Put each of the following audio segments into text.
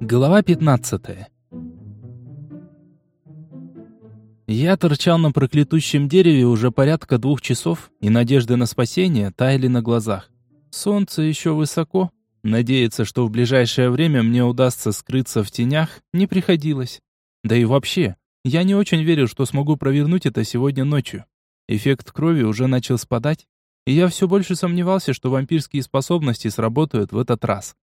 Глава 15 Я торчал на проклятущем дереве уже порядка двух часов, и надежды на спасение таяли на глазах. Солнце еще высоко. Надеяться, что в ближайшее время мне удастся скрыться в тенях, не приходилось. Да и вообще, я не очень верил, что смогу провернуть это сегодня ночью. Эффект крови уже начал спадать, и я все больше сомневался, что вампирские способности сработают в этот раз.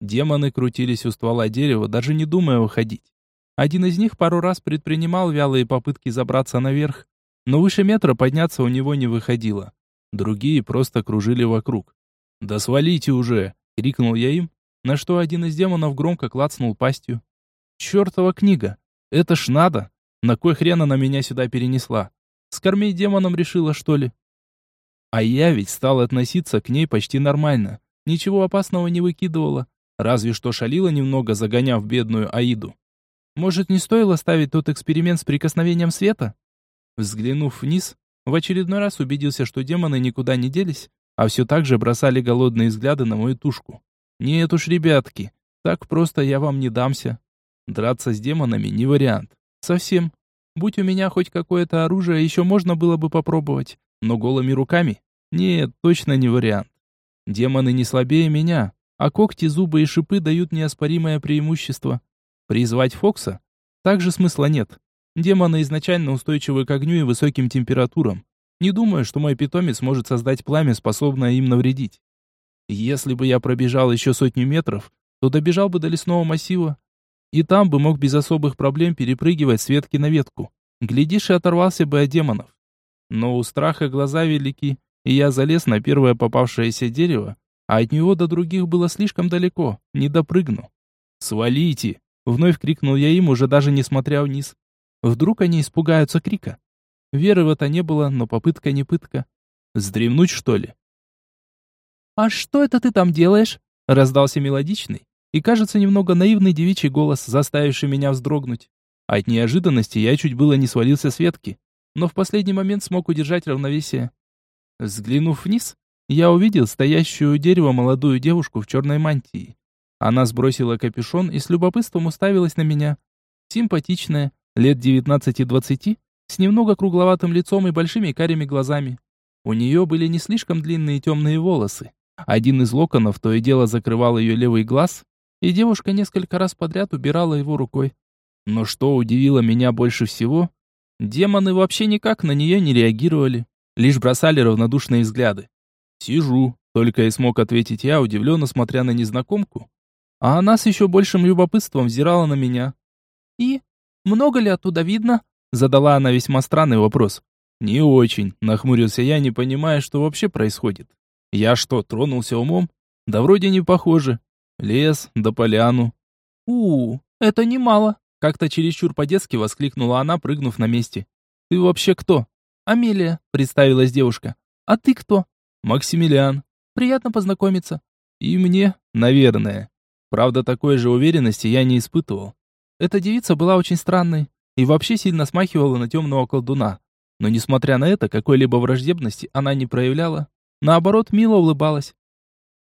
Демоны крутились у ствола дерева, даже не думая выходить. Один из них пару раз предпринимал вялые попытки забраться наверх, но выше метра подняться у него не выходило. Другие просто кружили вокруг. «Да свалите уже!» — крикнул я им, на что один из демонов громко клацнул пастью. «Чертова книга! Это ж надо! На кой хрен она меня сюда перенесла? Скормить демонам решила, что ли?» А я ведь стал относиться к ней почти нормально. Ничего опасного не выкидывала. Разве что шалила немного, загоняв бедную Аиду. Может, не стоило ставить тот эксперимент с прикосновением света? Взглянув вниз, в очередной раз убедился, что демоны никуда не делись, а все так же бросали голодные взгляды на мою тушку. Нет уж, ребятки, так просто я вам не дамся. Драться с демонами не вариант. Совсем. Будь у меня хоть какое-то оружие, еще можно было бы попробовать. Но голыми руками? Нет, точно не вариант. Демоны не слабее меня, а когти, зубы и шипы дают неоспоримое преимущество. Призвать Фокса? Также смысла нет. Демоны изначально устойчивы к огню и высоким температурам. Не думаю, что мой питомец может создать пламя, способное им навредить. Если бы я пробежал еще сотню метров, то добежал бы до лесного массива, и там бы мог без особых проблем перепрыгивать с ветки на ветку. Глядишь, и оторвался бы от демонов. Но у страха глаза велики, и я залез на первое попавшееся дерево, а от него до других было слишком далеко, не допрыгну. «Свалите!» — вновь крикнул я им, уже даже не смотря вниз. Вдруг они испугаются крика. Веры в это не было, но попытка не пытка. Сдремнуть, что ли? «А что это ты там делаешь?» — раздался мелодичный и, кажется, немного наивный девичий голос, заставивший меня вздрогнуть. От неожиданности я чуть было не свалился с ветки, но в последний момент смог удержать равновесие. Взглянув вниз, я увидел стоящую у дерева молодую девушку в черной мантии. Она сбросила капюшон и с любопытством уставилась на меня. Симпатичная, лет 19-20, с немного кругловатым лицом и большими карими глазами. У нее были не слишком длинные темные волосы. Один из локонов то и дело закрывал ее левый глаз, и девушка несколько раз подряд убирала его рукой. Но что удивило меня больше всего, демоны вообще никак на нее не реагировали, лишь бросали равнодушные взгляды. «Сижу», — только и смог ответить я, удивленно смотря на незнакомку. А она с еще большим любопытством взирала на меня. «И? Много ли оттуда видно?» — задала она весьма странный вопрос. «Не очень», — нахмурился я, не понимая, что вообще происходит. «Я что, тронулся умом? Да вроде не похоже. Лес, да поляну». «У, -у это немало», — как-то чересчур по-детски воскликнула она, прыгнув на месте. «Ты вообще кто?» «Амелия», — представилась девушка. «А ты кто?» Максимилиан. Приятно познакомиться. И мне, наверное. Правда, такой же уверенности я не испытывал. Эта девица была очень странной и вообще сильно смахивала на темного колдуна. Но несмотря на это, какой-либо враждебности она не проявляла. Наоборот, мило улыбалась.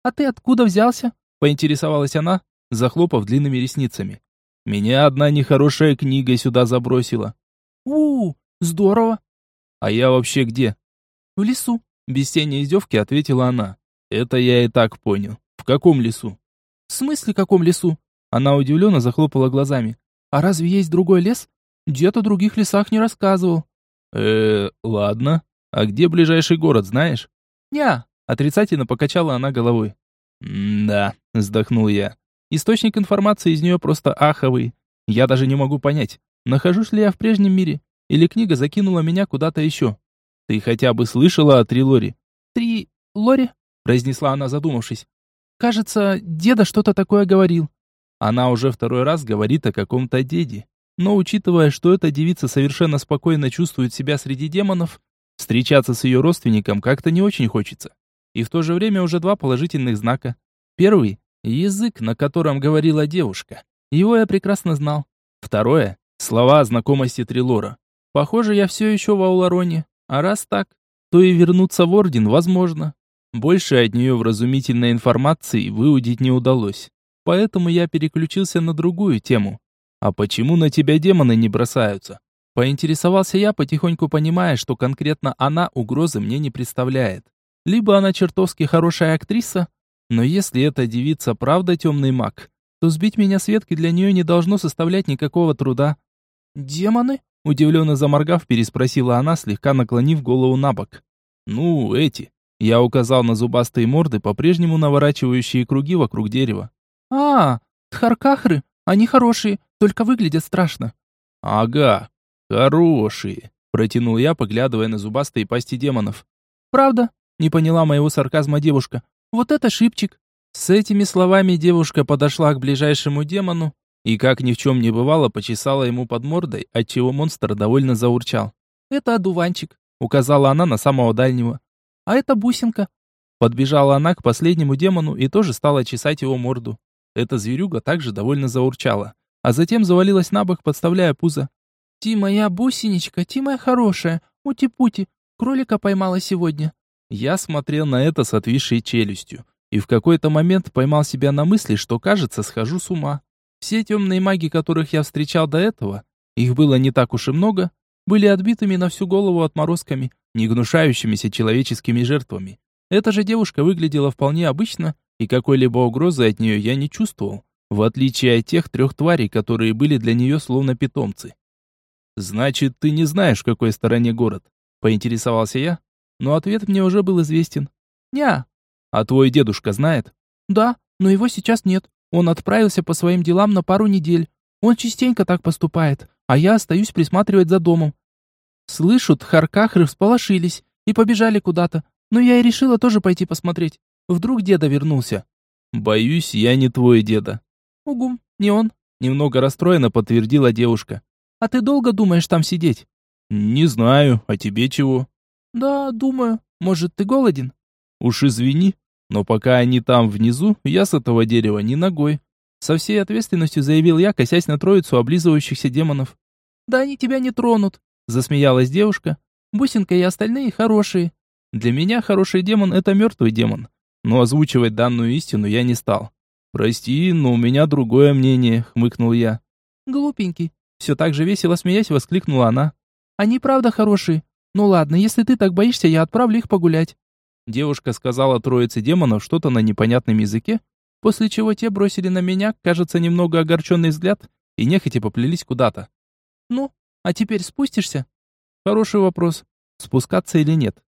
«А ты откуда взялся?» — поинтересовалась она, захлопав длинными ресницами. «Меня одна нехорошая книга сюда забросила». у, -у здорово!» «А я вообще где?» «В лесу», без тени издевки ответила она. Это я и так понял. В каком лесу? В смысле, каком лесу? Она удивленно захлопала глазами. А разве есть другой лес? Дед о других лесах не рассказывал. э ладно. А где ближайший город, знаешь? Ня, отрицательно покачала она головой. «Да», — вздохнул я. «Источник информации из нее просто аховый. Я даже не могу понять, нахожусь ли я в прежнем мире, или книга закинула меня куда-то еще. Ты хотя бы слышала о Трилоре? Три Лори? произнесла она, задумавшись. Кажется, деда что-то такое говорил. Она уже второй раз говорит о каком-то деде. Но учитывая, что эта девица совершенно спокойно чувствует себя среди демонов, встречаться с ее родственником как-то не очень хочется. И в то же время уже два положительных знака. Первый — язык, на котором говорила девушка. Его я прекрасно знал. Второе — слова о знакомости Трилора. Похоже, я все еще в Аулароне. А раз так, то и вернуться в Орден возможно. Больше от нее вразумительной информации выудить не удалось. Поэтому я переключился на другую тему. А почему на тебя демоны не бросаются? Поинтересовался я, потихоньку понимая, что конкретно она угрозы мне не представляет. Либо она чертовски хорошая актриса, но если эта девица правда темный маг, то сбить меня с ветки для нее не должно составлять никакого труда. «Демоны?» — удивленно заморгав, переспросила она, слегка наклонив голову на бок. «Ну, эти». Я указал на зубастые морды, по-прежнему наворачивающие круги вокруг дерева. «А, тхаркахры, они хорошие, только выглядят страшно». «Ага, хорошие», — протянул я, поглядывая на зубастые пасти демонов. «Правда?» — не поняла моего сарказма девушка. «Вот это шипчик». С этими словами девушка подошла к ближайшему демону и, как ни в чем не бывало, почесала ему под мордой, отчего монстр довольно заурчал. «Это одуванчик», — указала она на самого дальнего. «А это бусинка». Подбежала она к последнему демону и тоже стала чесать его морду. Эта зверюга также довольно заурчала, а затем завалилась на бок, подставляя пузо. «Ти моя бусинечка, ти моя хорошая, ути-пути, кролика поймала сегодня». Я смотрел на это с отвисшей челюстью, и в какой-то момент поймал себя на мысли, что, кажется, схожу с ума. Все темные маги, которых я встречал до этого, их было не так уж и много, были отбитыми на всю голову отморозками, не гнушающимися человеческими жертвами. Эта же девушка выглядела вполне обычно и какой-либо угрозы от нее я не чувствовал, в отличие от тех трех тварей, которые были для нее словно питомцы. «Значит, ты не знаешь, в какой стороне город?» — поинтересовался я, но ответ мне уже был известен. «Ня». «А твой дедушка знает?» «Да, но его сейчас нет. Он отправился по своим делам на пару недель. Он частенько так поступает, а я остаюсь присматривать за домом. Слышу, тхаркахры всполошились и побежали куда-то, но я и решила тоже пойти посмотреть. Вдруг деда вернулся. Боюсь, я не твой деда. Угум, не он. Немного расстроенно подтвердила девушка. А ты долго думаешь там сидеть? Не знаю, а тебе чего? Да, думаю. Может, ты голоден? Уж извини, но пока они там внизу, я с этого дерева ни ногой. Со всей ответственностью заявил я, косясь на троицу облизывающихся демонов. Да они тебя не тронут, засмеялась девушка. Бусинка и остальные хорошие. Для меня хороший демон это мертвый демон но озвучивать данную истину я не стал. «Прости, но у меня другое мнение», — хмыкнул я. «Глупенький», — все так же весело смеясь воскликнула она. «Они правда хорошие. Ну ладно, если ты так боишься, я отправлю их погулять». Девушка сказала троице демонов что-то на непонятном языке, после чего те бросили на меня, кажется, немного огорченный взгляд и нехотя поплелись куда-то. «Ну, а теперь спустишься?» «Хороший вопрос. Спускаться или нет?»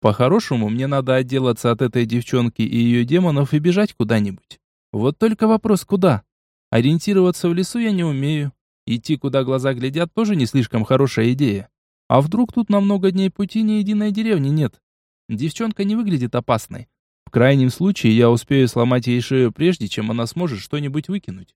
По-хорошему, мне надо отделаться от этой девчонки и ее демонов и бежать куда-нибудь. Вот только вопрос куда? Ориентироваться в лесу я не умею. Идти куда глаза глядят тоже не слишком хорошая идея. А вдруг тут на много дней пути ни единой деревни нет? Девчонка не выглядит опасной. В крайнем случае я успею сломать ей шею прежде, чем она сможет что-нибудь выкинуть.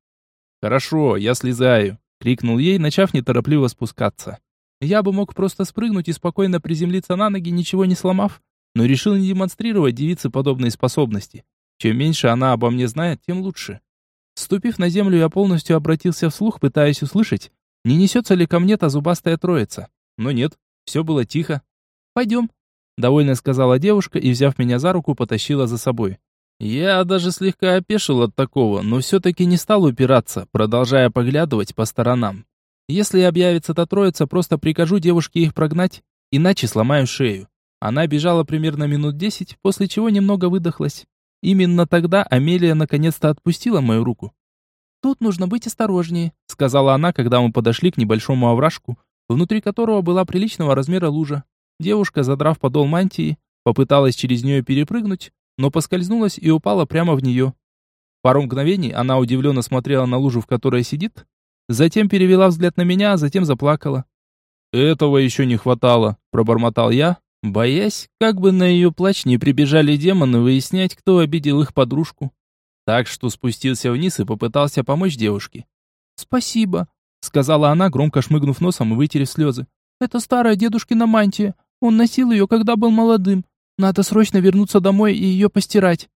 «Хорошо, я слезаю», — крикнул ей, начав неторопливо спускаться. Я бы мог просто спрыгнуть и спокойно приземлиться на ноги, ничего не сломав, но решил не демонстрировать девице подобные способности. Чем меньше она обо мне знает, тем лучше. Ступив на землю, я полностью обратился вслух, пытаясь услышать, не несется ли ко мне та зубастая троица. Но нет, все было тихо. «Пойдем», — довольно сказала девушка и, взяв меня за руку, потащила за собой. Я даже слегка опешил от такого, но все-таки не стал упираться, продолжая поглядывать по сторонам. Если объявится та троица, просто прикажу девушке их прогнать, иначе сломаю шею. Она бежала примерно минут десять, после чего немного выдохлась. Именно тогда Амелия наконец-то отпустила мою руку. «Тут нужно быть осторожнее», — сказала она, когда мы подошли к небольшому овражку, внутри которого была приличного размера лужа. Девушка, задрав подол мантии, попыталась через нее перепрыгнуть, но поскользнулась и упала прямо в нее. Пару мгновений она удивленно смотрела на лужу, в которой сидит, Затем перевела взгляд на меня, а затем заплакала. «Этого еще не хватало», — пробормотал я, боясь, как бы на ее плач не прибежали демоны выяснять, кто обидел их подружку. Так что спустился вниз и попытался помочь девушке. «Спасибо», — сказала она, громко шмыгнув носом и вытерев слезы. «Это старая дедушкина мантия. Он носил ее, когда был молодым. Надо срочно вернуться домой и ее постирать».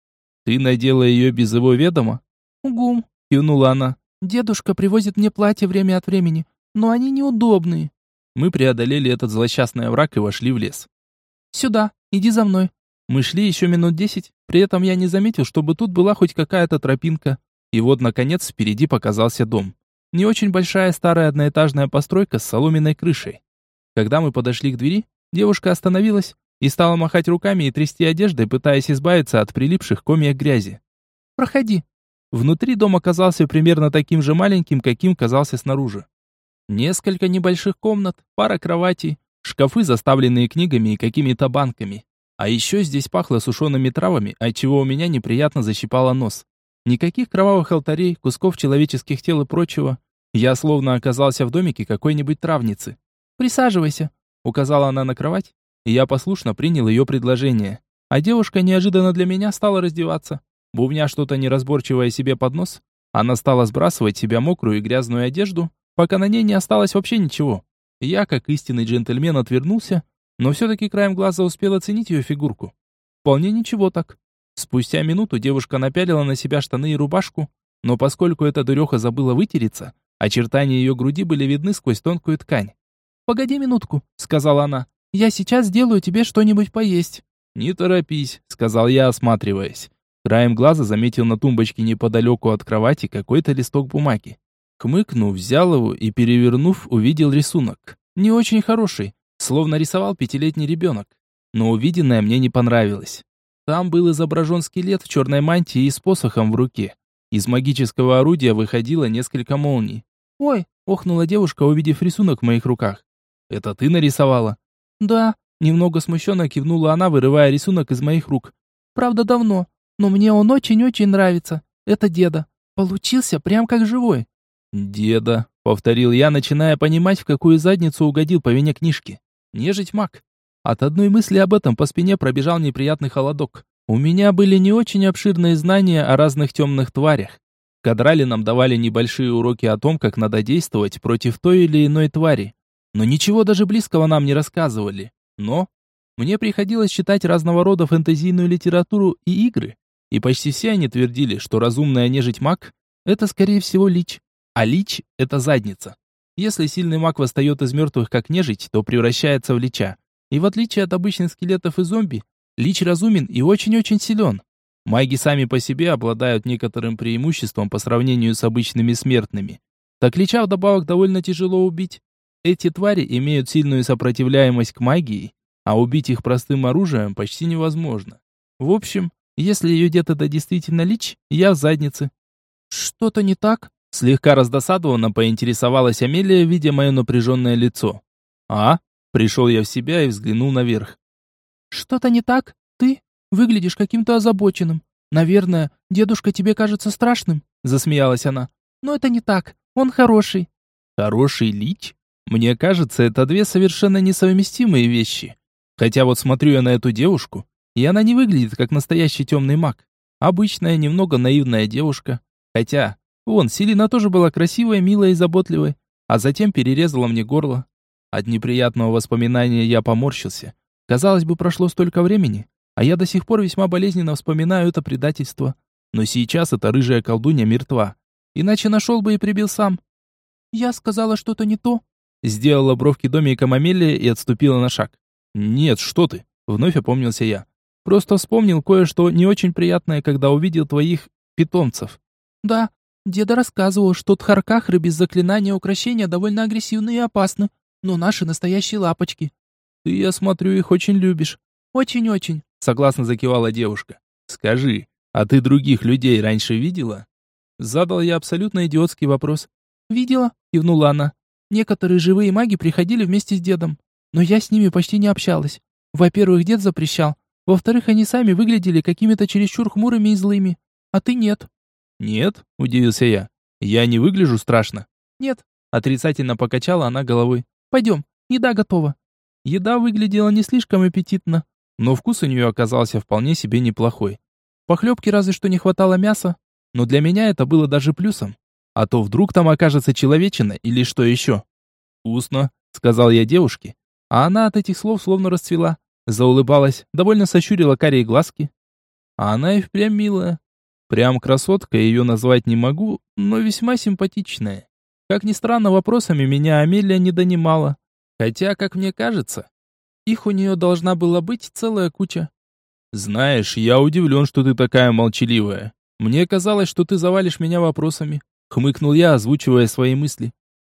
«Ты надела ее без его ведома?» «Угум», — кивнула она. Дедушка привозит мне платья время от времени, но они неудобные. Мы преодолели этот злосчастный овраг и вошли в лес. Сюда, иди за мной. Мы шли еще минут десять, при этом я не заметил, чтобы тут была хоть какая-то тропинка. И вот, наконец, впереди показался дом. Не очень большая старая одноэтажная постройка с соломенной крышей. Когда мы подошли к двери, девушка остановилась и стала махать руками и трясти одеждой, пытаясь избавиться от прилипших комьев грязи. «Проходи». Внутри дом оказался примерно таким же маленьким, каким казался снаружи. Несколько небольших комнат, пара кроватей, шкафы, заставленные книгами и какими-то банками. А еще здесь пахло сушеными травами, отчего у меня неприятно защипало нос. Никаких кровавых алтарей, кусков человеческих тел и прочего. Я словно оказался в домике какой-нибудь травницы. «Присаживайся», — указала она на кровать, и я послушно принял ее предложение. А девушка неожиданно для меня стала раздеваться. Бубня что-то неразборчивое себе под нос, она стала сбрасывать себя мокрую и грязную одежду, пока на ней не осталось вообще ничего. Я, как истинный джентльмен, отвернулся, но все-таки краем глаза успел оценить ее фигурку. Вполне ничего так. Спустя минуту девушка напялила на себя штаны и рубашку, но поскольку эта дуреха забыла вытереться, очертания ее груди были видны сквозь тонкую ткань. «Погоди минутку», — сказала она. «Я сейчас сделаю тебе что-нибудь поесть». «Не торопись», — сказал я, осматриваясь. Краем глаза заметил на тумбочке неподалеку от кровати какой-то листок бумаги. Хмыкнув, взял его и, перевернув, увидел рисунок. Не очень хороший, словно рисовал пятилетний ребенок. Но увиденное мне не понравилось. Там был изображен скелет в черной мантии и с посохом в руке. Из магического орудия выходило несколько молний. «Ой!» — охнула девушка, увидев рисунок в моих руках. «Это ты нарисовала?» «Да», — немного смущенно кивнула она, вырывая рисунок из моих рук. «Правда, давно, но мне он очень-очень нравится. Это деда. Получился прям как живой». «Деда», — повторил я, начиная понимать, в какую задницу угодил по вине книжки. «Нежить маг». От одной мысли об этом по спине пробежал неприятный холодок. У меня были не очень обширные знания о разных темных тварях. Кадрали нам давали небольшие уроки о том, как надо действовать против той или иной твари. Но ничего даже близкого нам не рассказывали. Но мне приходилось читать разного рода фэнтезийную литературу и игры, и почти все они твердили, что разумная нежить маг — это, скорее всего, лич, а лич — это задница. Если сильный маг восстает из мертвых как нежить, то превращается в лича. И в отличие от обычных скелетов и зомби, лич разумен и очень-очень силен. Маги сами по себе обладают некоторым преимуществом по сравнению с обычными смертными. Так лича вдобавок довольно тяжело убить. Эти твари имеют сильную сопротивляемость к магии, а убить их простым оружием почти невозможно. В общем, если ее дед это действительно лич, я в заднице. Что-то не так? Слегка раздосадованно поинтересовалась Амелия, видя мое напряженное лицо. А? Пришел я в себя и взглянул наверх. Что-то не так? Ты выглядишь каким-то озабоченным. Наверное, дедушка тебе кажется страшным, засмеялась она. Но это не так. Он хороший. Хороший лич? Мне кажется, это две совершенно несовместимые вещи. Хотя вот смотрю я на эту девушку, и она не выглядит как настоящий темный маг. Обычная, немного наивная девушка. Хотя, вон, Селина тоже была красивая, милая и заботливая, а затем перерезала мне горло. От неприятного воспоминания я поморщился. Казалось бы, прошло столько времени, а я до сих пор весьма болезненно вспоминаю это предательство. Но сейчас эта рыжая колдунья мертва. Иначе нашел бы и прибил сам. Я сказала что-то не то. Сделала бровки домиком Амелия и отступила на шаг. «Нет, что ты!» — вновь опомнился я. Просто вспомнил кое-что не очень приятное, когда увидел твоих питомцев. Да, деда рассказывал, что тхаркахры без заклинания украшения довольно агрессивны и опасны, но наши настоящие лапочки. Ты, я смотрю, их очень любишь. Очень-очень, согласно закивала девушка. Скажи, а ты других людей раньше видела? Задал я абсолютно идиотский вопрос. Видела, кивнула она. Некоторые живые маги приходили вместе с дедом, но я с ними почти не общалась. Во-первых, дед запрещал, во-вторых, они сами выглядели какими-то чересчур хмурыми и злыми. А ты нет. Нет, удивился я. Я не выгляжу страшно. Нет, отрицательно покачала она головой. Пойдем, еда готова. Еда выглядела не слишком аппетитно, но вкус у нее оказался вполне себе неплохой. Похлебки разве что не хватало мяса, но для меня это было даже плюсом. А то вдруг там окажется человечина или что еще. «Вкусно», — сказал я девушке, а она от этих слов словно расцвела. Заулыбалась, довольно сощурила карие глазки. А она и впрямь милая. Прям красотка ее назвать не могу, но весьма симпатичная. Как ни странно, вопросами меня Амелия не донимала. Хотя, как мне кажется, их у нее должна была быть целая куча. Знаешь, я удивлен, что ты такая молчаливая. Мне казалось, что ты завалишь меня вопросами. Хмыкнул я, озвучивая свои мысли.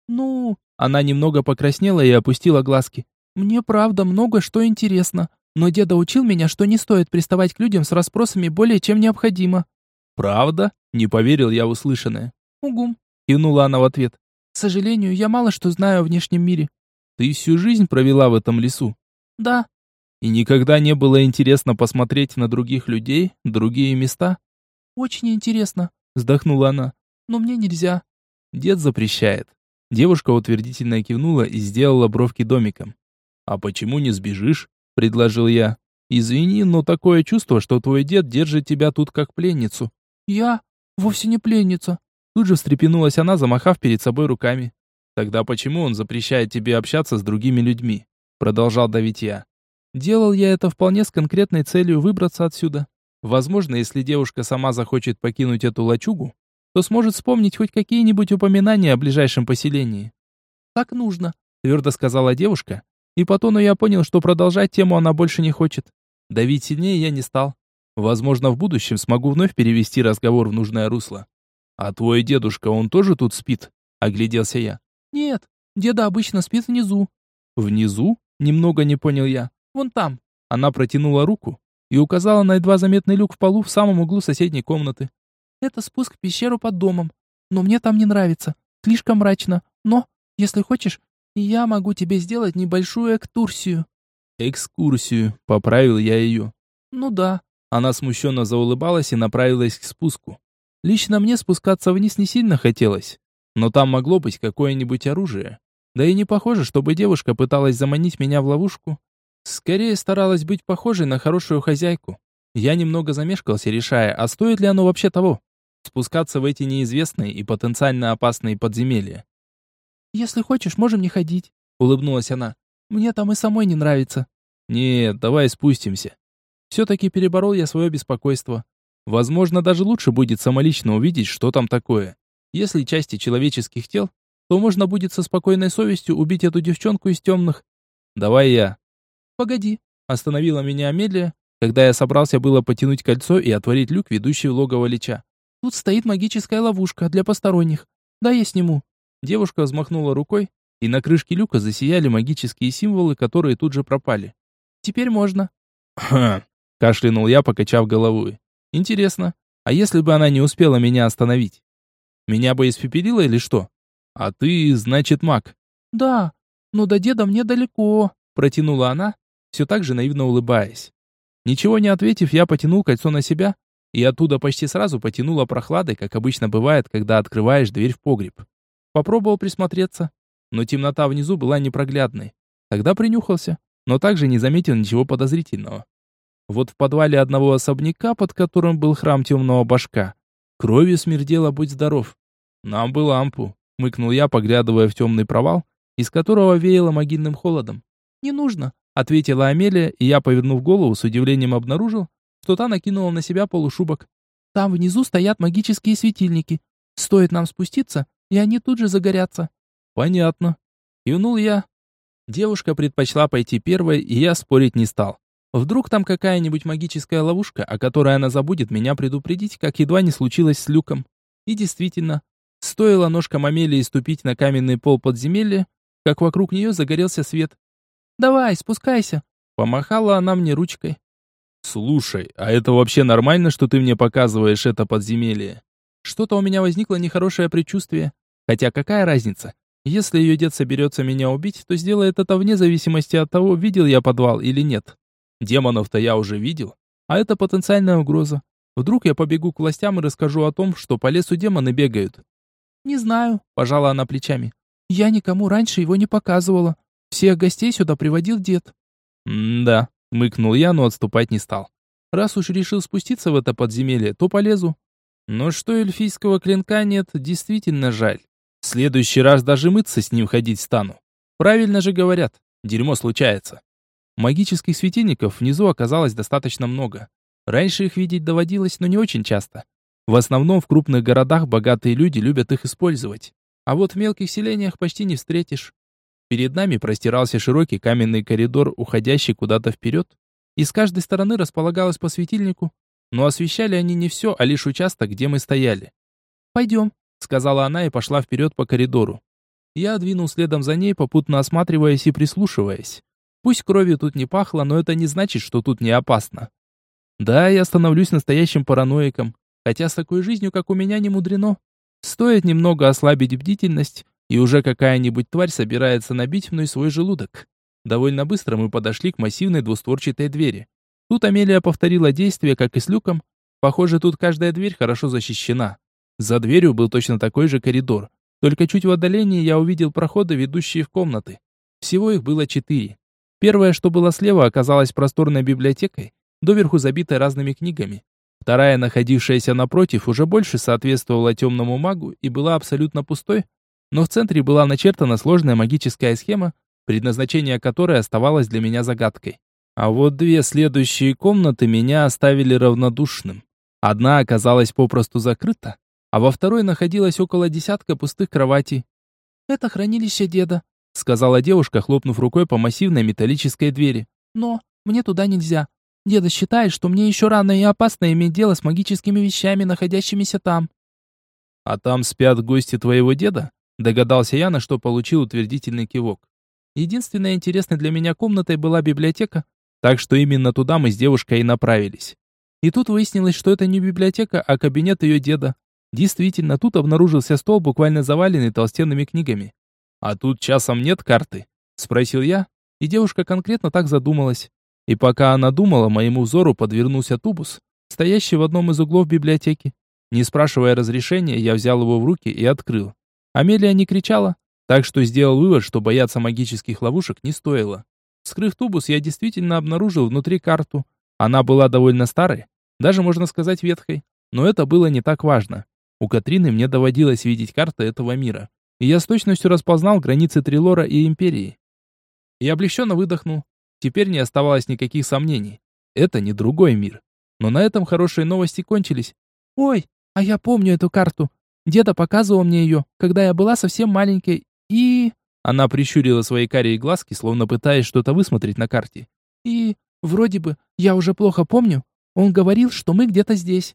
Ну, она немного покраснела и опустила глазки. Мне правда много что интересно, но деда учил меня, что не стоит приставать к людям с расспросами более чем необходимо. Правда? Не поверил я услышанное. Угум, кивнула она в ответ. К сожалению, я мало что знаю о внешнем мире. Ты всю жизнь провела в этом лесу? Да. И никогда не было интересно посмотреть на других людей, другие места? Очень интересно, вздохнула она. Но мне нельзя. Дед запрещает. Девушка утвердительно кивнула и сделала бровки домиком. А почему не сбежишь? предложил я. Извини, но такое чувство, что твой дед держит тебя тут как пленницу. Я вовсе не пленница, Тут же встрепенулась она, замахав перед собой руками. Тогда почему он запрещает тебе общаться с другими людьми? Продолжал давить я. Делал я это вполне с конкретной целью выбраться отсюда. Возможно, если девушка сама захочет покинуть эту лачугу, то сможет вспомнить хоть какие-нибудь упоминания о ближайшем поселении. «Так нужно», — твердо сказала девушка, и по тону я понял, что продолжать тему она больше не хочет. Давить сильнее я не стал. Возможно, в будущем смогу вновь перевести разговор в нужное русло. «А твой дедушка, он тоже тут спит?» — огляделся я. «Нет, деда обычно спит внизу». «Внизу?» — немного не понял я. «Вон там». Она протянула руку и указала на едва заметный люк в полу в самом углу соседней комнаты. «Это спуск в пещеру под домом. Но мне там не нравится. Слишком мрачно. Но, если хочешь, я могу тебе сделать небольшую экскурсию». «Экскурсию», — поправил я ее. «Ну да». Она смущенно заулыбалась и направилась к спуску. Лично мне спускаться вниз не сильно хотелось, но там могло быть какое-нибудь оружие. Да и не похоже, чтобы девушка пыталась заманить меня в ловушку. Скорее старалась быть похожей на хорошую хозяйку. Я немного замешкался, решая, а стоит ли оно вообще того? Спускаться в эти неизвестные и потенциально опасные подземелья. «Если хочешь, можем не ходить», — улыбнулась она. «Мне там и самой не нравится». «Нет, давай спустимся». Все-таки переборол я свое беспокойство. Возможно, даже лучше будет самолично увидеть, что там такое. Если части человеческих тел, то можно будет со спокойной совестью убить эту девчонку из темных. Давай я. Погоди, остановила меня Амелия, когда я собрался было потянуть кольцо и отворить люк, ведущий в логово Лича. Тут стоит магическая ловушка для посторонних. Да я сниму. Девушка взмахнула рукой, и на крышке люка засияли магические символы, которые тут же пропали. Теперь можно. Хм, кашлянул я, покачав головой. Интересно, а если бы она не успела меня остановить? Меня бы испепелило или что? А ты, значит, маг? Да, но до деда мне далеко, протянула она, все так же наивно улыбаясь. Ничего не ответив, я потянул кольцо на себя, и оттуда почти сразу потянуло прохладой, как обычно бывает, когда открываешь дверь в погреб. Попробовал присмотреться, но темнота внизу была непроглядной. Тогда принюхался, но также не заметил ничего подозрительного. Вот в подвале одного особняка, под которым был храм темного башка, кровью смердело «Будь здоров». «Нам бы лампу», — мыкнул я, поглядывая в темный провал, из которого веяло могильным холодом. «Не нужно», — ответила Амелия, и я, повернув голову, с удивлением обнаружил, что та накинула на себя полушубок. «Там внизу стоят магические светильники. Стоит нам спуститься, и они тут же загорятся». «Понятно». Кивнул я. Девушка предпочла пойти первой, и я спорить не стал. Вдруг там какая-нибудь магическая ловушка, о которой она забудет меня предупредить, как едва не случилось с люком. И действительно, стоило ножкам Амелии ступить на каменный пол подземелья, как вокруг нее загорелся свет. «Давай, спускайся!» Помахала она мне ручкой. «Слушай, а это вообще нормально, что ты мне показываешь это подземелье?» Что-то у меня возникло нехорошее предчувствие. Хотя какая разница? Если ее дед соберется меня убить, то сделает это вне зависимости от того, видел я подвал или нет. Демонов-то я уже видел, а это потенциальная угроза. Вдруг я побегу к властям и расскажу о том, что по лесу демоны бегают. Не знаю, пожала она плечами. Я никому раньше его не показывала. Всех гостей сюда приводил дед. М-да, мыкнул я, но отступать не стал. Раз уж решил спуститься в это подземелье, то полезу. Но что эльфийского клинка нет, действительно жаль. В следующий раз даже мыться с ним ходить стану. Правильно же говорят, дерьмо случается. Магических светильников внизу оказалось достаточно много. Раньше их видеть доводилось, но не очень часто. В основном в крупных городах богатые люди любят их использовать. А вот в мелких селениях почти не встретишь. Перед нами простирался широкий каменный коридор, уходящий куда-то вперед. и с каждой стороны располагалось по светильнику, но освещали они не все, а лишь участок, где мы стояли. «Пойдем», — сказала она и пошла вперед по коридору. Я двинул следом за ней, попутно осматриваясь и прислушиваясь. Пусть кровью тут не пахло, но это не значит, что тут не опасно. Да, я становлюсь настоящим параноиком, хотя с такой жизнью, как у меня, не мудрено. Стоит немного ослабить бдительность, и уже какая-нибудь тварь собирается набить мной свой желудок. Довольно быстро мы подошли к массивной двустворчатой двери. Тут Амелия повторила действие, как и с люком. Похоже, тут каждая дверь хорошо защищена. За дверью был точно такой же коридор. Только чуть в отдалении я увидел проходы, ведущие в комнаты. Всего их было четыре. Первое, что было слева, оказалось просторной библиотекой, доверху забитой разными книгами. Вторая, находившаяся напротив, уже больше соответствовала темному магу и была абсолютно пустой, но в центре была начертана сложная магическая схема, предназначение которой оставалось для меня загадкой. А вот две следующие комнаты меня оставили равнодушным. Одна оказалась попросту закрыта, а во второй находилось около десятка пустых кроватей. «Это хранилище деда», — сказала девушка, хлопнув рукой по массивной металлической двери. «Но мне туда нельзя. Деда считает, что мне еще рано и опасно иметь дело с магическими вещами, находящимися там». «А там спят гости твоего деда?» Догадался я, на что получил утвердительный кивок. Единственной интересной для меня комнатой была библиотека, так что именно туда мы с девушкой и направились. И тут выяснилось, что это не библиотека, а кабинет ее деда. Действительно, тут обнаружился стол, буквально заваленный толстенными книгами. «А тут часом нет карты?» – спросил я, и девушка конкретно так задумалась. И пока она думала, моему взору подвернулся тубус, стоящий в одном из углов библиотеки. Не спрашивая разрешения, я взял его в руки и открыл. Амелия не кричала, так что сделал вывод, что бояться магических ловушек не стоило. Вскрыв тубус, я действительно обнаружил внутри карту. Она была довольно старой, даже можно сказать ветхой, но это было не так важно. У Катрины мне доводилось видеть карты этого мира, и я с точностью распознал границы Трилора и Империи. Я облегченно выдохнул. Теперь не оставалось никаких сомнений. Это не другой мир. Но на этом хорошие новости кончились. «Ой, а я помню эту карту. Деда показывал мне ее, когда я была совсем маленькой, и...» Она прищурила свои карие глазки, словно пытаясь что-то высмотреть на карте. «И... вроде бы, я уже плохо помню. Он говорил, что мы где-то здесь».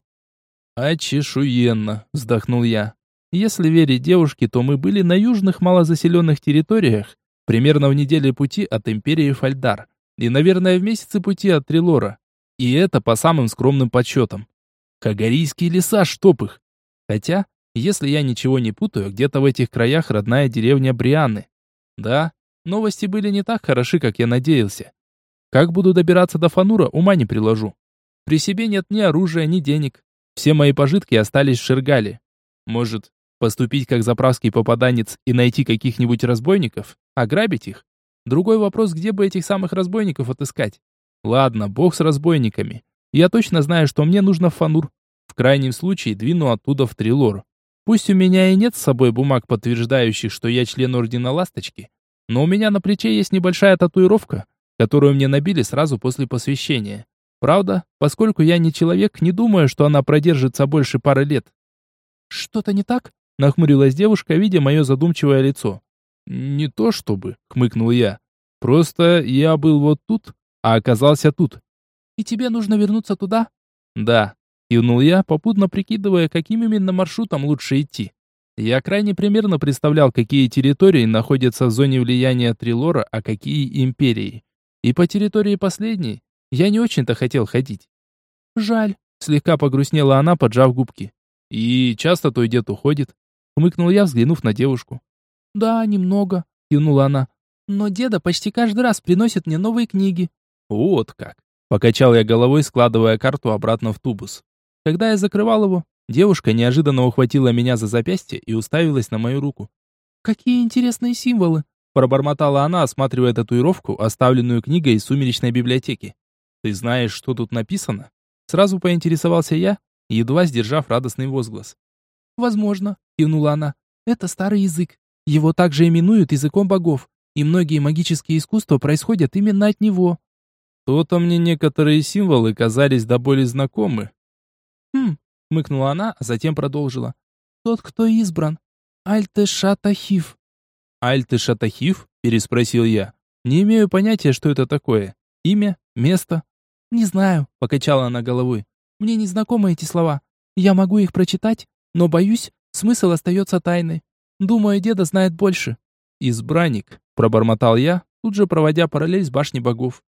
«Очешуенно», — вздохнул я. «Если верить девушке, то мы были на южных малозаселенных территориях, примерно в неделе пути от Империи Фальдар и, наверное, в месяце пути от Трилора. И это по самым скромным подсчетам. Хагарийские леса, чтоб их. Хотя, если я ничего не путаю, где-то в этих краях родная деревня Брианы. Да, новости были не так хороши, как я надеялся. Как буду добираться до Фанура, ума не приложу. При себе нет ни оружия, ни денег. Все мои пожитки остались в Шергале. Может, поступить как заправский попаданец и найти каких-нибудь разбойников? Ограбить их? Другой вопрос, где бы этих самых разбойников отыскать? Ладно, бог с разбойниками. Я точно знаю, что мне нужно в Фанур. В крайнем случае двину оттуда в Трилор. Пусть у меня и нет с собой бумаг, подтверждающих, что я член Ордена Ласточки, но у меня на плече есть небольшая татуировка, которую мне набили сразу после посвящения. Правда, поскольку я не человек, не думаю, что она продержится больше пары лет. «Что-то не так?» — нахмурилась девушка, видя мое задумчивое лицо. «Не то чтобы», — хмыкнул я. «Просто я был вот тут, а оказался тут». «И тебе нужно вернуться туда?» «Да», — кивнул я, попутно прикидывая, каким именно маршрутом лучше идти. Я крайне примерно представлял, какие территории находятся в зоне влияния Трилора, а какие Империи. И по территории последней я не очень-то хотел ходить. «Жаль», — слегка погрустнела она, поджав губки. «И часто твой дед уходит?» — хмыкнул я, взглянув на девушку. «Да, немного», — кивнула она. «Но деда почти каждый раз приносит мне новые книги». «Вот как!» — покачал я головой, складывая карту обратно в тубус. Когда я закрывал его, девушка неожиданно ухватила меня за запястье и уставилась на мою руку. «Какие интересные символы!» — пробормотала она, осматривая татуировку, оставленную книгой из сумеречной библиотеки. «Ты знаешь, что тут написано?» Сразу поинтересовался я, едва сдержав радостный возглас. «Возможно», — кивнула она. «Это старый язык. Его также именуют языком богов, и многие магические искусства происходят именно от него. То-то мне некоторые символы казались до боли знакомы. Хм, мыкнула она, а затем продолжила. Тот, кто избран. Альтешатахив. Альтешатахив? переспросил я. Не имею понятия, что это такое. Имя? Место? «Не знаю», — покачала она головой. «Мне не знакомы эти слова. Я могу их прочитать, но, боюсь, смысл остается тайной. Думаю, деда знает больше». «Избранник», — пробормотал я, тут же проводя параллель с башней богов.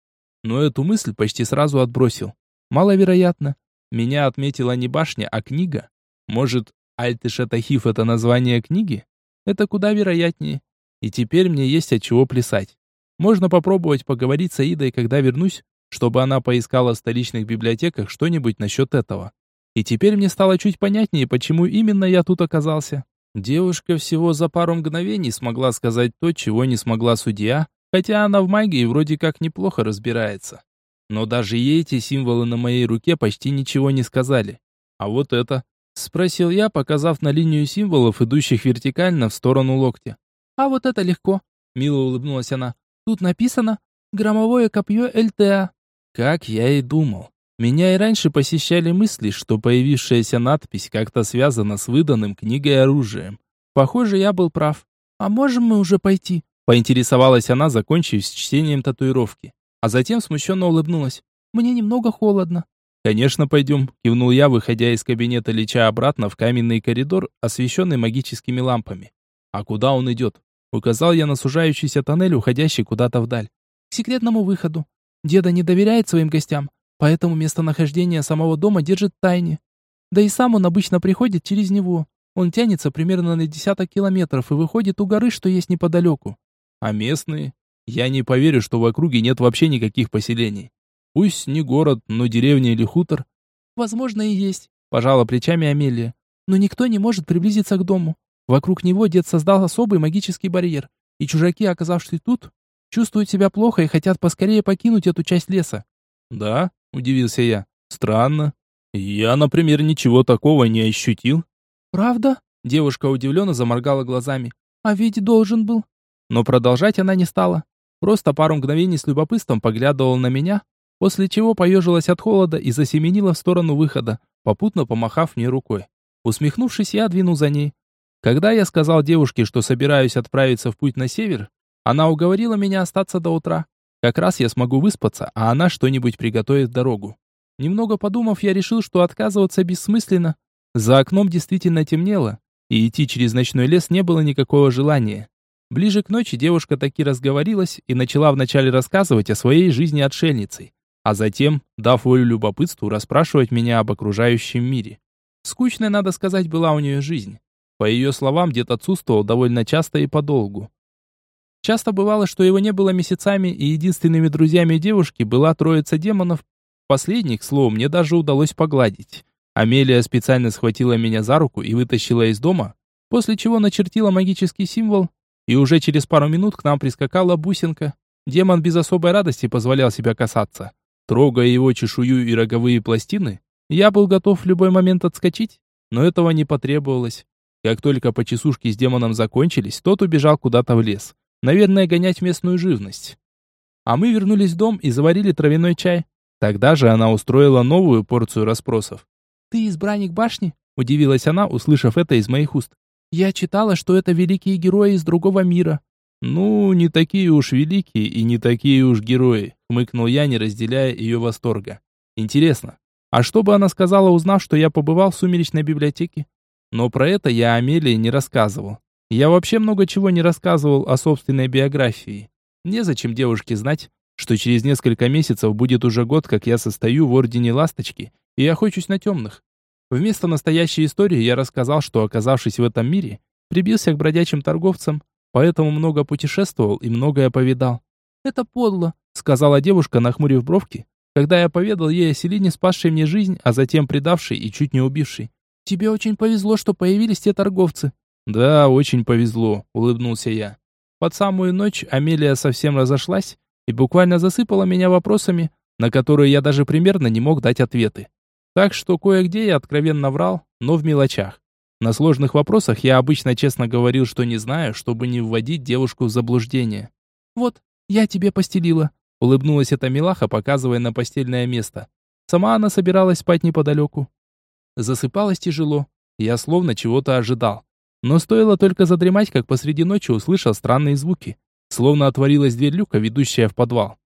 Но эту мысль почти сразу отбросил. Маловероятно. Меня отметила не башня, а книга. Может, Альтышатахив — это название книги? Это куда вероятнее. И теперь мне есть от чего плясать. Можно попробовать поговорить с Аидой, когда вернусь, чтобы она поискала в столичных библиотеках что-нибудь насчет этого. И теперь мне стало чуть понятнее, почему именно я тут оказался. Девушка всего за пару мгновений смогла сказать то, чего не смогла судья, хотя она в магии вроде как неплохо разбирается. Но даже ей эти символы на моей руке почти ничего не сказали. А вот это, спросил я, показав на линию символов, идущих вертикально в сторону локтя. А вот это легко, мило улыбнулась она. Тут написано «Громовое копье ЛТА». Как я и думал. Меня и раньше посещали мысли, что появившаяся надпись как-то связана с выданным книгой оружием. Похоже, я был прав. «А можем мы уже пойти?» Поинтересовалась она, закончив с чтением татуировки. А затем смущенно улыбнулась. «Мне немного холодно». «Конечно, пойдем», — кивнул я, выходя из кабинета Лича обратно в каменный коридор, освещенный магическими лампами. «А куда он идет?» Указал я на сужающийся тоннель, уходящий куда-то вдаль. «К секретному выходу. Деда не доверяет своим гостям, поэтому местонахождение самого дома держит в тайне. Да и сам он обычно приходит через него. Он тянется примерно на десяток километров и выходит у горы, что есть неподалеку. А местные? Я не поверю, что в округе нет вообще никаких поселений. Пусть не город, но деревня или хутор. Возможно и есть, пожала плечами Амелия. Но никто не может приблизиться к дому. Вокруг него дед создал особый магический барьер, и чужаки, оказавшись тут, чувствуют себя плохо и хотят поскорее покинуть эту часть леса. Да, удивился я. Странно. Я, например, ничего такого не ощутил. Правда? Девушка удивленно заморгала глазами. А ведь должен был. Но продолжать она не стала. Просто пару мгновений с любопытством поглядывала на меня, после чего поежилась от холода и засеменила в сторону выхода, попутно помахав мне рукой. Усмехнувшись, я двинул за ней. Когда я сказал девушке, что собираюсь отправиться в путь на север, она уговорила меня остаться до утра. Как раз я смогу выспаться, а она что-нибудь приготовит дорогу. Немного подумав, я решил, что отказываться бессмысленно. За окном действительно темнело, и идти через ночной лес не было никакого желания. Ближе к ночи девушка таки разговорилась и начала вначале рассказывать о своей жизни отшельницей, а затем, дав волю любопытству, расспрашивать меня об окружающем мире. Скучная, надо сказать, была у нее жизнь. По ее словам, дед отсутствовал довольно часто и подолгу. Часто бывало, что его не было месяцами, и единственными друзьями девушки была троица демонов. Последних, словом, мне даже удалось погладить. Амелия специально схватила меня за руку и вытащила из дома, после чего начертила магический символ, и уже через пару минут к нам прискакала бусинка. Демон без особой радости позволял себя касаться. Трогая его чешую и роговые пластины, я был готов в любой момент отскочить, но этого не потребовалось. Как только почесушки с демоном закончились, тот убежал куда-то в лес. Наверное, гонять местную живность. А мы вернулись в дом и заварили травяной чай. Тогда же она устроила новую порцию расспросов. «Ты избранник башни?» – удивилась она, услышав это из моих уст. «Я читала, что это великие герои из другого мира». «Ну, не такие уж великие и не такие уж герои», – хмыкнул я, не разделяя ее восторга. «Интересно, а что бы она сказала, узнав, что я побывал в сумеречной библиотеке?» Но про это я Амелии не рассказывал. Я вообще много чего не рассказывал о собственной биографии. Незачем девушке знать, что через несколько месяцев будет уже год, как я состою в Ордене Ласточки и охочусь на темных. Вместо настоящей истории я рассказал, что, оказавшись в этом мире, прибился к бродячим торговцам, поэтому много путешествовал и многое повидал. «Это подло», — сказала девушка, нахмурив бровки, когда я поведал ей о Селине, спасшей мне жизнь, а затем предавшей и чуть не убившей. «Тебе очень повезло, что появились те торговцы. «Да, очень повезло», — улыбнулся я. Под самую ночь Амелия совсем разошлась и буквально засыпала меня вопросами, на которые я даже примерно не мог дать ответы. Так что кое-где я откровенно врал, но в мелочах. На сложных вопросах я обычно честно говорил, что не знаю, чтобы не вводить девушку в заблуждение. «Вот, я тебе постелила», — улыбнулась эта милаха, показывая на постельное место. Сама она собиралась спать неподалеку. Засыпалась тяжело. Я словно чего-то ожидал. Но стоило только задремать, как посреди ночи услышал странные звуки. Словно отворилась дверь люка, ведущая в подвал.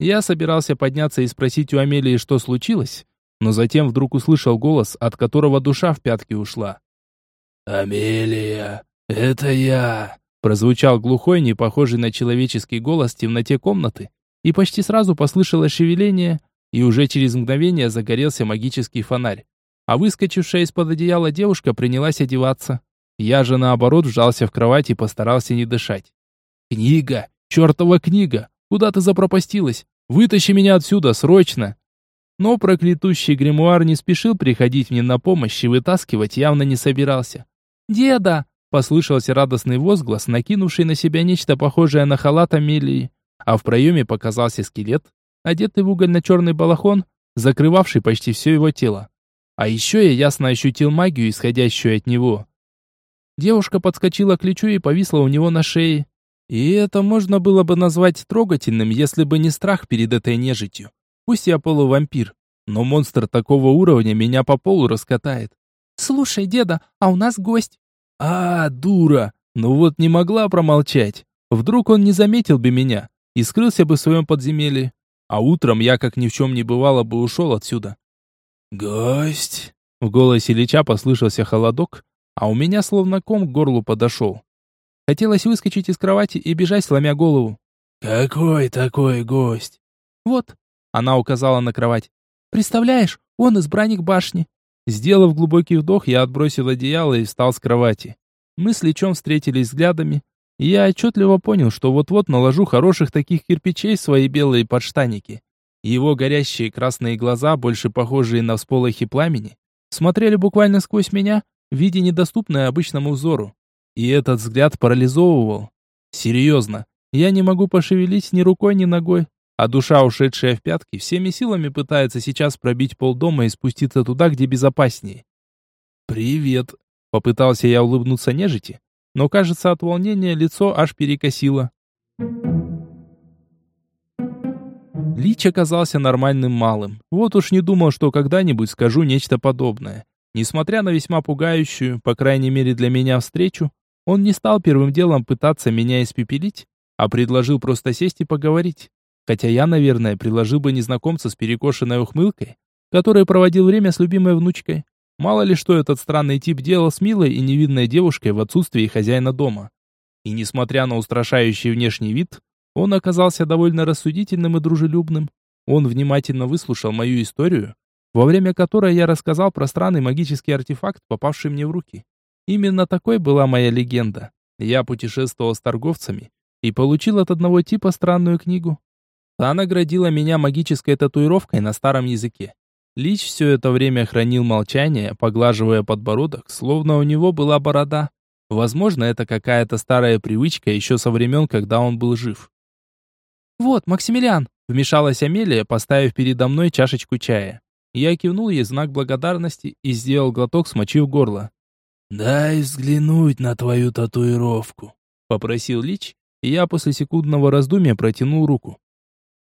Я собирался подняться и спросить у Амелии, что случилось, но затем вдруг услышал голос, от которого душа в пятки ушла. «Амелия, это я!» Прозвучал глухой, не похожий на человеческий голос в темноте комнаты, и почти сразу послышалось шевеление, и уже через мгновение загорелся магический фонарь. А выскочившая из-под одеяла девушка принялась одеваться. Я же, наоборот, вжался в кровать и постарался не дышать. «Книга! Чертова книга! Куда ты запропастилась? Вытащи меня отсюда, срочно!» Но проклятущий гримуар не спешил приходить мне на помощь и вытаскивать явно не собирался. «Деда!» — послышался радостный возглас, накинувший на себя нечто похожее на халат Амелии, а в проеме показался скелет, одетый в угольно-черный балахон, закрывавший почти все его тело. А еще я ясно ощутил магию, исходящую от него. Девушка подскочила к лечу и повисла у него на шее. И это можно было бы назвать трогательным, если бы не страх перед этой нежитью. Пусть я полувампир, но монстр такого уровня меня по полу раскатает. «Слушай, деда, а у нас гость». «А, дура! Ну вот не могла промолчать. Вдруг он не заметил бы меня и скрылся бы в своем подземелье. А утром я, как ни в чем не бывало, бы ушел отсюда». «Гость?» В голосе Ильича послышался холодок, а у меня словно ком к горлу подошел. Хотелось выскочить из кровати и бежать, сломя голову. «Какой такой гость?» «Вот», — она указала на кровать. «Представляешь, он избранник башни». Сделав глубокий вдох, я отбросил одеяло и встал с кровати. Мы с Личом встретились взглядами, и я отчетливо понял, что вот-вот наложу хороших таких кирпичей в свои белые подштаники. Его горящие красные глаза, больше похожие на всполохи пламени, смотрели буквально сквозь меня, в виде недоступной обычному взору. И этот взгляд парализовывал. Серьезно, я не могу пошевелить ни рукой, ни ногой, а душа, ушедшая в пятки, всеми силами пытается сейчас пробить пол дома и спуститься туда, где безопаснее. «Привет!» — попытался я улыбнуться нежити, но, кажется, от волнения лицо аж перекосило. Лич оказался нормальным малым. Вот уж не думал, что когда-нибудь скажу нечто подобное. Несмотря на весьма пугающую, по крайней мере для меня, встречу, он не стал первым делом пытаться меня испепелить, а предложил просто сесть и поговорить. Хотя я, наверное, предложил бы незнакомца с перекошенной ухмылкой, который проводил время с любимой внучкой. Мало ли что этот странный тип делал с милой и невинной девушкой в отсутствии хозяина дома. И несмотря на устрашающий внешний вид, он оказался довольно рассудительным и дружелюбным. Он внимательно выслушал мою историю, во время которой я рассказал про странный магический артефакт, попавший мне в руки. Именно такой была моя легенда. Я путешествовал с торговцами и получил от одного типа странную книгу. Та наградила меня магической татуировкой на старом языке. Лич все это время хранил молчание, поглаживая подбородок, словно у него была борода. Возможно, это какая-то старая привычка еще со времен, когда он был жив. «Вот, Максимилиан!» — вмешалась Амелия, поставив передо мной чашечку чая. Я кивнул ей знак благодарности и сделал глоток, смочив горло. «Дай взглянуть на твою татуировку», — попросил Лич, и я после секундного раздумья протянул руку.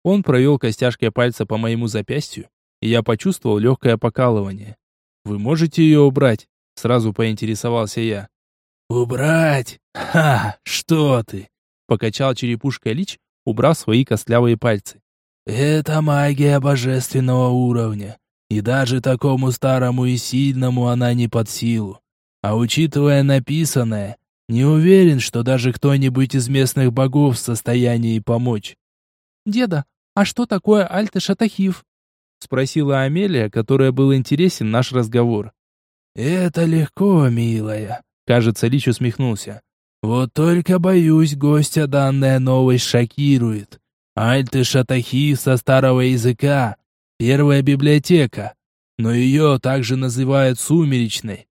Он провел костяшкой пальца по моему запястью, и я почувствовал легкое покалывание. «Вы можете ее убрать?» — сразу поинтересовался я. «Убрать? Ха, что ты!» — покачал черепушкой Лич, убрав свои костлявые пальцы. «Это магия божественного уровня, и даже такому старому и сильному она не под силу. А учитывая написанное, не уверен, что даже кто-нибудь из местных богов в состоянии помочь. «Деда, а что такое Альты-Шатахив?» Спросила Амелия, которая был интересен наш разговор. «Это легко, милая», — кажется, Лич усмехнулся. «Вот только боюсь, гостя данная новость шокирует. Альты-Шатахив со старого языка, первая библиотека, но ее также называют Сумеречной.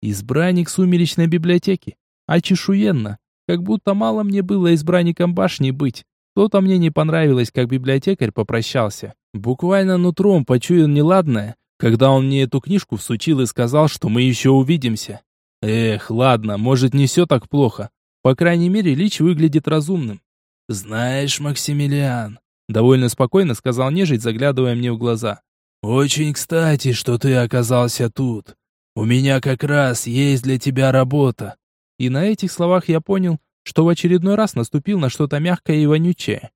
Избранник сумеречной библиотеки. А чешуенно. Как будто мало мне было избранником башни быть. То-то мне не понравилось, как библиотекарь попрощался. Буквально нутром почуял неладное, когда он мне эту книжку всучил и сказал, что мы еще увидимся. Эх, ладно, может не все так плохо. По крайней мере, Лич выглядит разумным. «Знаешь, Максимилиан», — довольно спокойно сказал нежить, заглядывая мне в глаза. «Очень кстати, что ты оказался тут. У меня как раз есть для тебя работа. И на этих словах я понял, что в очередной раз наступил на что-то мягкое и вонючее.